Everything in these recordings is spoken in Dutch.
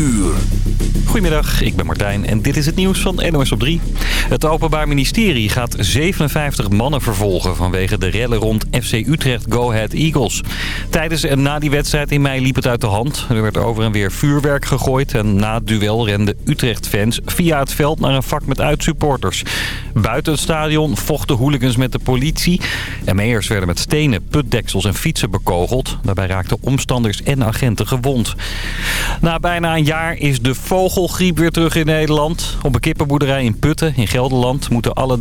uur. Goedemiddag, ik ben Martijn en dit is het nieuws van NOS op 3. Het Openbaar Ministerie gaat 57 mannen vervolgen vanwege de rellen rond FC Utrecht Go Ahead Eagles. Tijdens en na die wedstrijd in mei liep het uit de hand. Er werd over en weer vuurwerk gegooid en na het duel renden Utrecht-fans via het veld naar een vak met uitsupporters. Buiten het stadion vochten hooligans met de politie. ME'ers werden met stenen, putdeksels en fietsen bekogeld. Daarbij raakten omstanders en agenten gewond. Na bijna een jaar is de vogelgriep weer terug in Nederland. Op een kippenboerderij in Putten in Gelderland moeten alle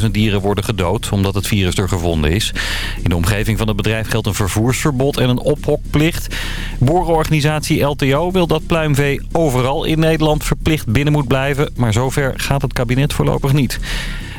23.000 dieren worden gedood... omdat het virus er gevonden is. In de omgeving van het bedrijf geldt een vervoersverbod en een ophokplicht. Boerenorganisatie LTO wil dat pluimvee overal in Nederland verplicht binnen moet blijven... maar zover gaat het kabinet voorlopig niet.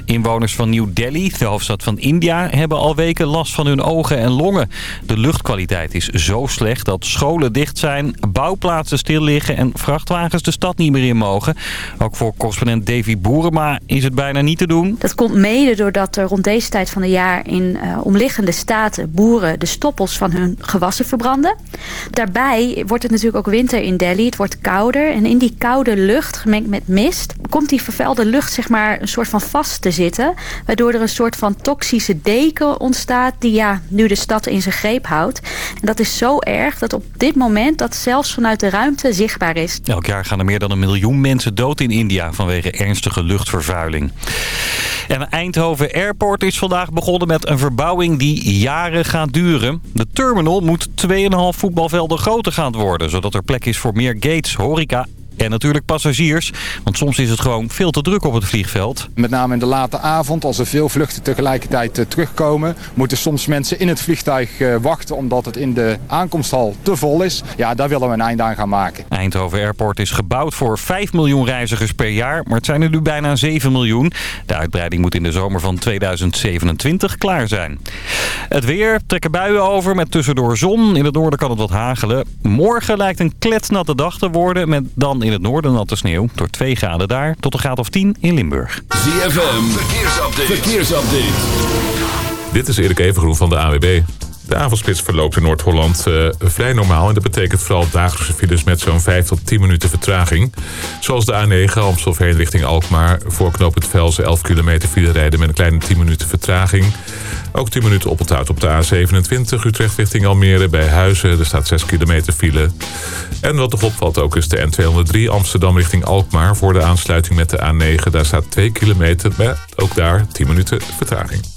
Inwoners van New Delhi, de hoofdstad van India, hebben al weken last van hun ogen en longen. De luchtkwaliteit is zo slecht dat scholen dicht zijn, bouwplaatsen stil liggen en vrachtwagens de stad niet meer in mogen. Ook voor correspondent Davy Boerema is het bijna niet te doen. Dat komt mede doordat er rond deze tijd van het jaar in uh, omliggende staten boeren de stoppels van hun gewassen verbranden. Daarbij wordt het natuurlijk ook winter in Delhi. Het wordt kouder en in die koude lucht, gemengd met mist, komt die vervuilde lucht zeg maar een soort van vast te zitten. Waardoor er een soort van toxische deken ontstaat die ja, nu de stad in zijn greep houdt. En dat is zo erg dat op dit moment dat zelfs vanuit de ruimte zichtbaar is. Elk jaar gaan er meer dan een miljoen mensen dood in India vanwege ernstige luchtvervuiling. En Eindhoven Airport is vandaag begonnen met een verbouwing die jaren gaat duren. De terminal moet 2,5 voetbalvelden groter gaan worden, zodat er plek is voor meer gates, horeca en natuurlijk passagiers, want soms is het gewoon veel te druk op het vliegveld. Met name in de late avond, als er veel vluchten tegelijkertijd uh, terugkomen... moeten soms mensen in het vliegtuig uh, wachten omdat het in de aankomsthal te vol is. Ja, daar willen we een eind aan gaan maken. Eindhoven Airport is gebouwd voor 5 miljoen reizigers per jaar, maar het zijn er nu bijna 7 miljoen. De uitbreiding moet in de zomer van 2027 klaar zijn. Het weer trekken buien over met tussendoor zon. In het noorden kan het wat hagelen. Morgen lijkt een kletsnatte dag te worden met dan in het noorden natte sneeuw. Door 2 graden daar tot een graad of 10 in Limburg. ZFM, verkeersupdate. verkeersupdate. Dit is Erik Evengroen van de AWB. De avondspits verloopt in Noord-Holland uh, vrij normaal. En dat betekent vooral dagelijkse files met zo'n 5 tot 10 minuten vertraging. Zoals de A9 Amstelveen richting Alkmaar. Voor knooppunt Velsen 11 kilometer file rijden met een kleine 10 minuten vertraging. Ook 10 minuten oponthoud op de A27 Utrecht richting Almere bij Huizen. Er staat 6 kilometer file. En wat nog opvalt ook is de N203 Amsterdam richting Alkmaar. Voor de aansluiting met de A9. Daar staat 2 kilometer, maar ook daar 10 minuten vertraging.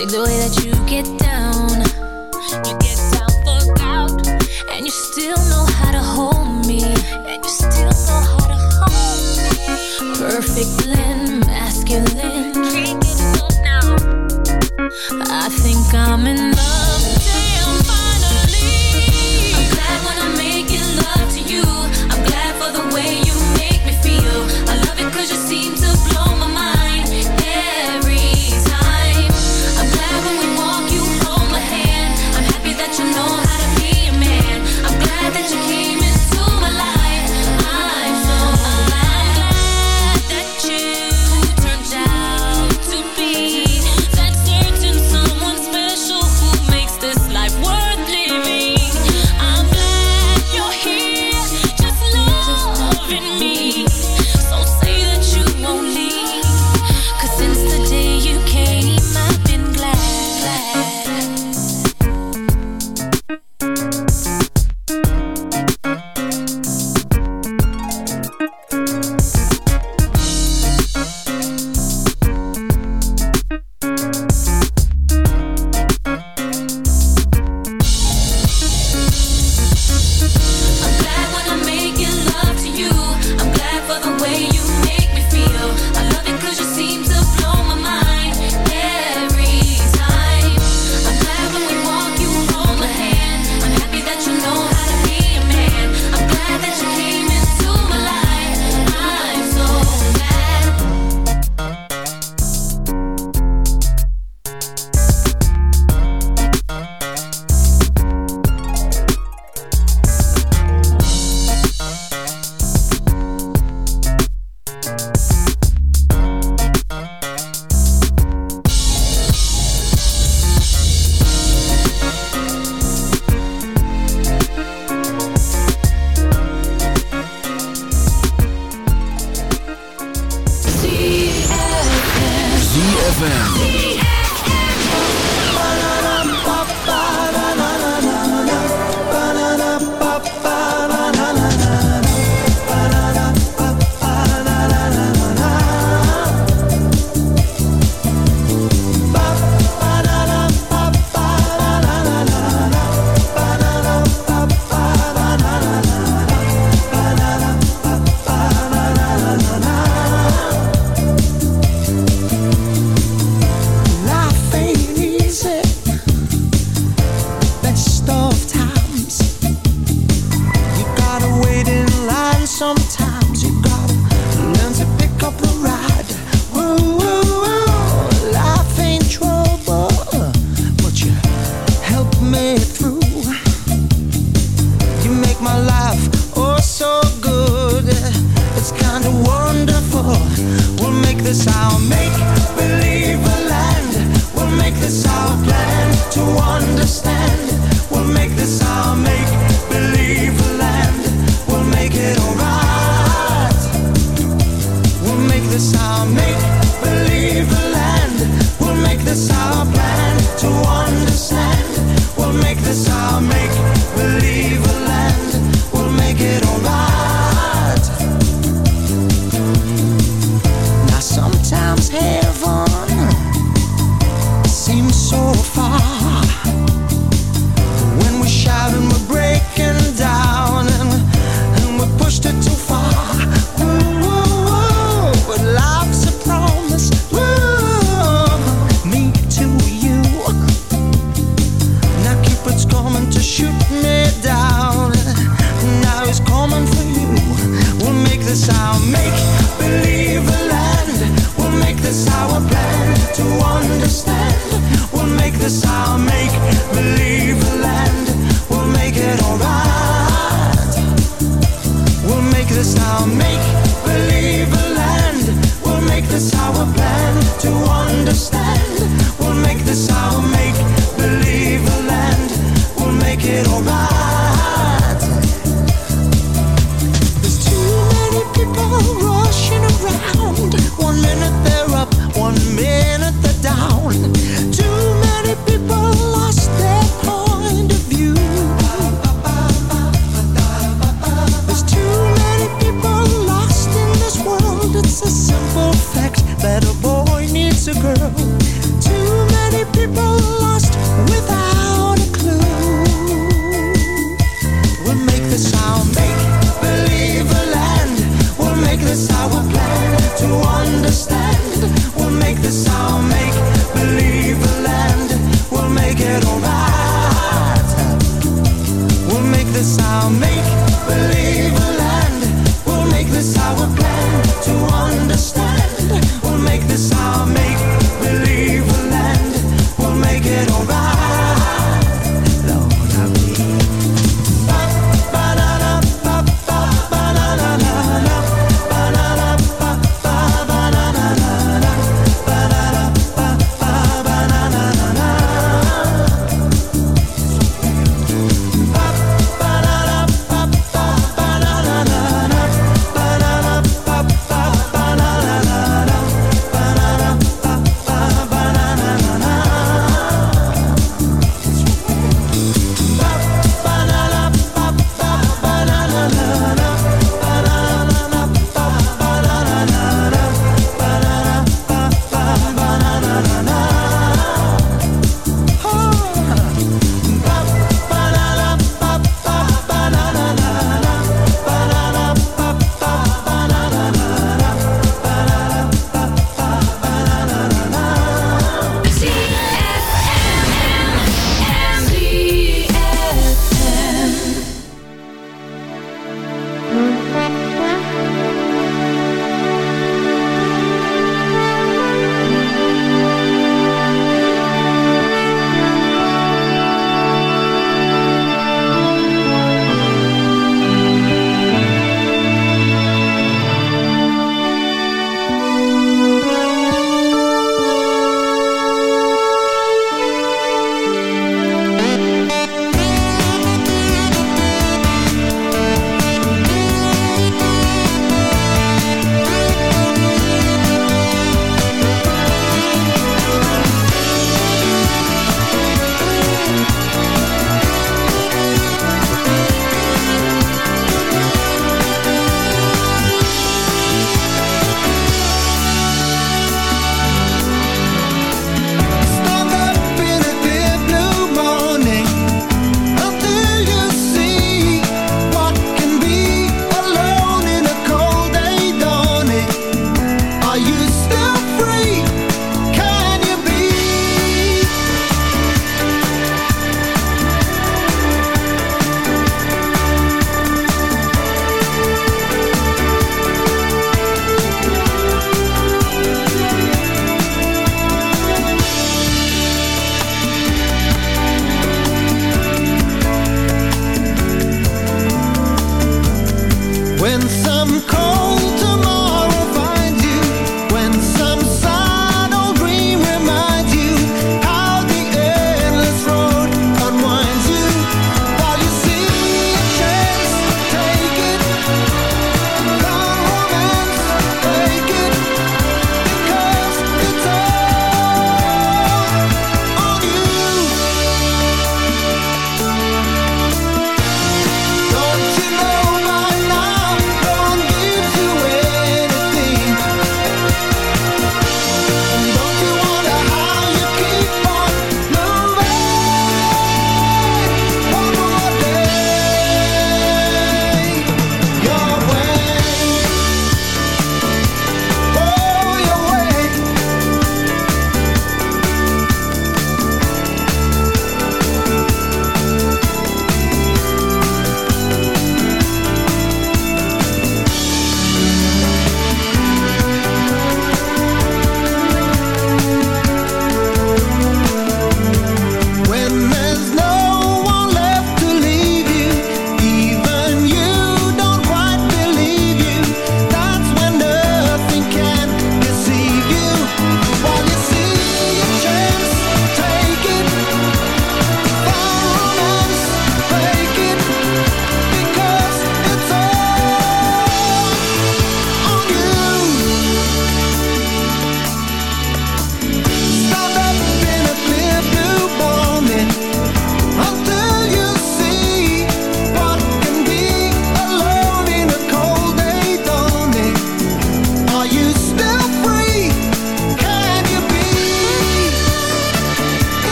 Take the way that you get down. You get down for. And you still know how to hold me. And you still know how to hold me. Perfect blend, masculine. Can't now. I think I'm in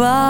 goodbye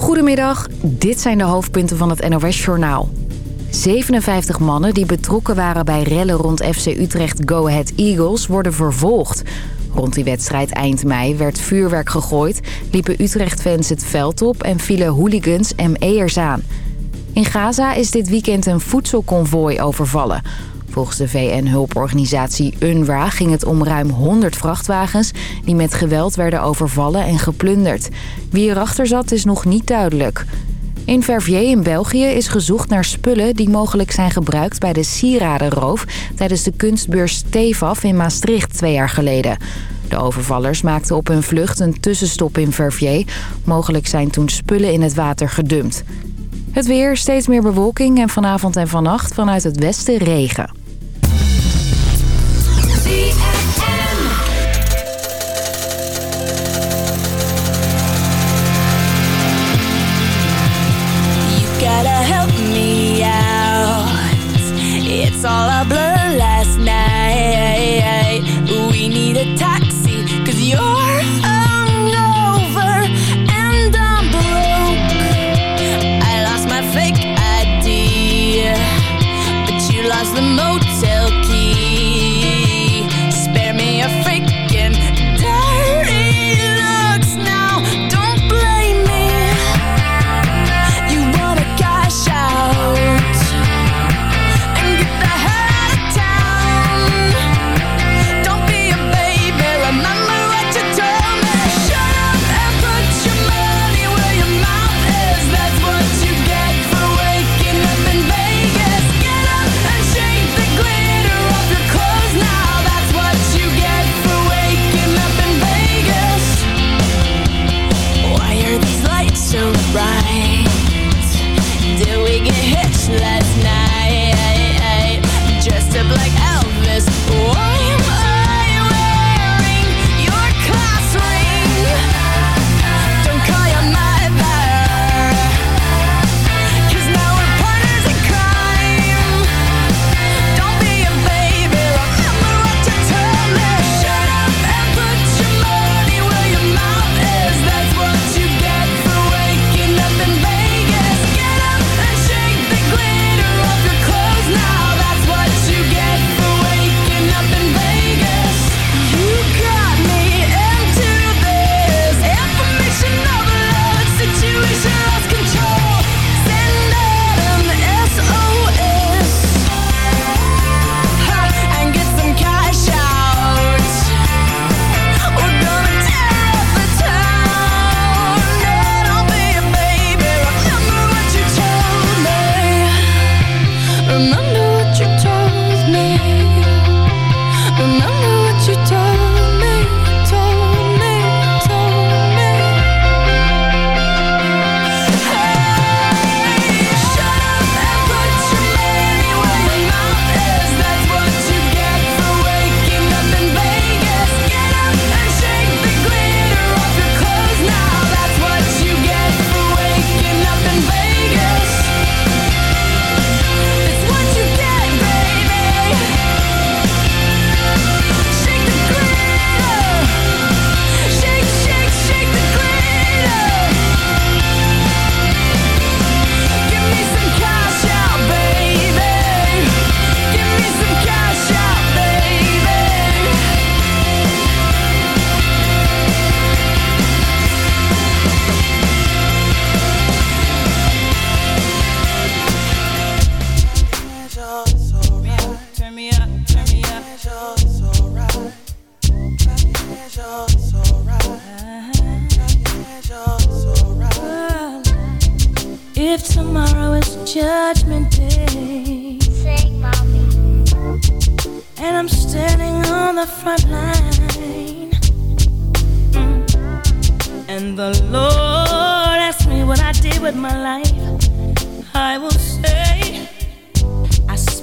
Goedemiddag, dit zijn de hoofdpunten van het NOS-journaal. 57 mannen die betrokken waren bij rellen rond FC Utrecht Go Ahead Eagles worden vervolgd. Rond die wedstrijd eind mei werd vuurwerk gegooid, liepen Utrecht-fans het veld op en vielen hooligans ME'ers aan. In Gaza is dit weekend een voedselconvooi overvallen. Volgens de VN-hulporganisatie UNRWA ging het om ruim 100 vrachtwagens... die met geweld werden overvallen en geplunderd. Wie erachter zat is nog niet duidelijk. In Verviers in België is gezocht naar spullen die mogelijk zijn gebruikt bij de sieradenroof... tijdens de kunstbeurs Tevaf in Maastricht twee jaar geleden. De overvallers maakten op hun vlucht een tussenstop in Verviers. Mogelijk zijn toen spullen in het water gedumpt. Het weer, steeds meer bewolking en vanavond en vannacht vanuit het westen regen.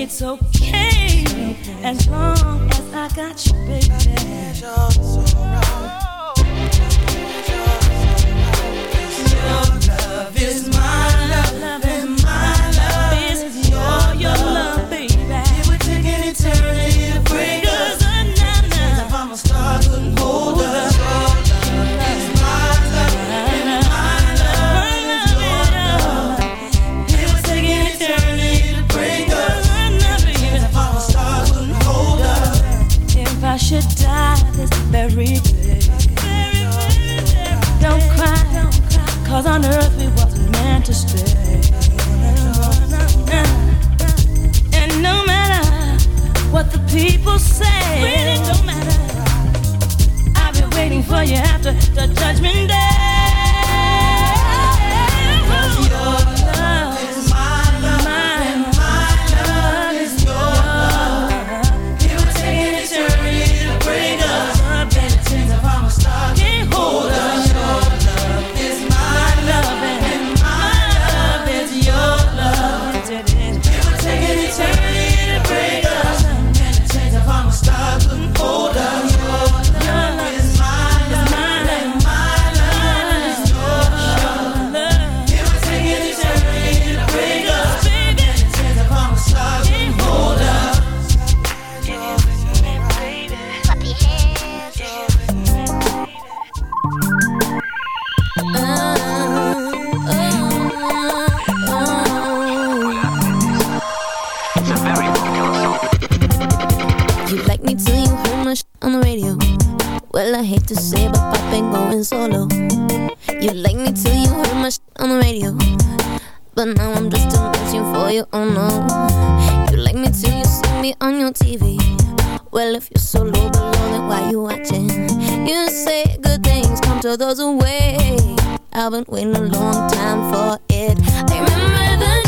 It's okay as long as I got you, baby. Your love is my on earth we wasn't meant to stay. And no matter what the people say, really don't matter. I'll be waiting for you after the judgment solo. You like me till you heard my sh- on the radio. But now I'm just a machine for you, oh no. You like me till you see me on your TV. Well, if you're so low below, then why you watching? You say good things come to those who wait. I've been waiting a long time for it. I remember the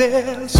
Deus.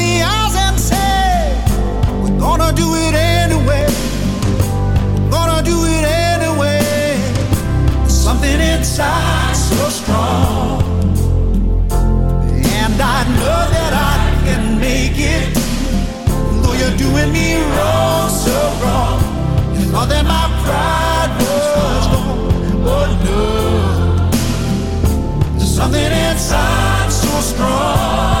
inside so strong. And I know that I can make it, though you're doing me wrong, so wrong. Thought that my pride was oh no. There's something inside so strong.